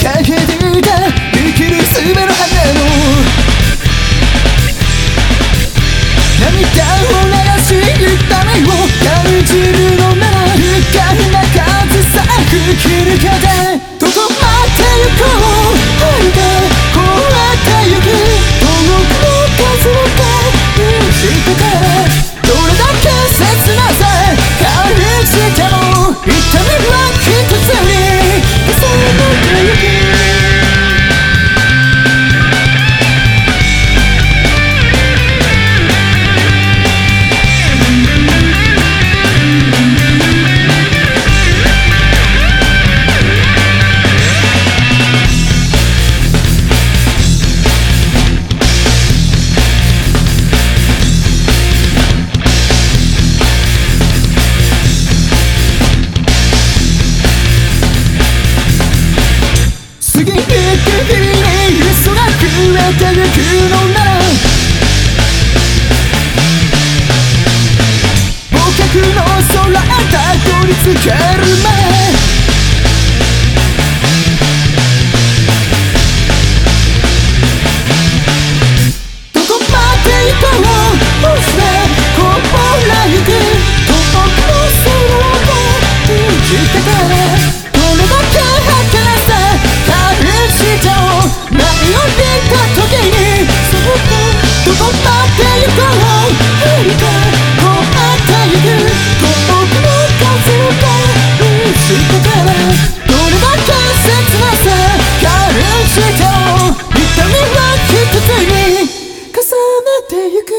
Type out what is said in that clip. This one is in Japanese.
can't hear のなら忘却の空へたどり着けるこぼらゆく。遠くの空を封じてから There you go.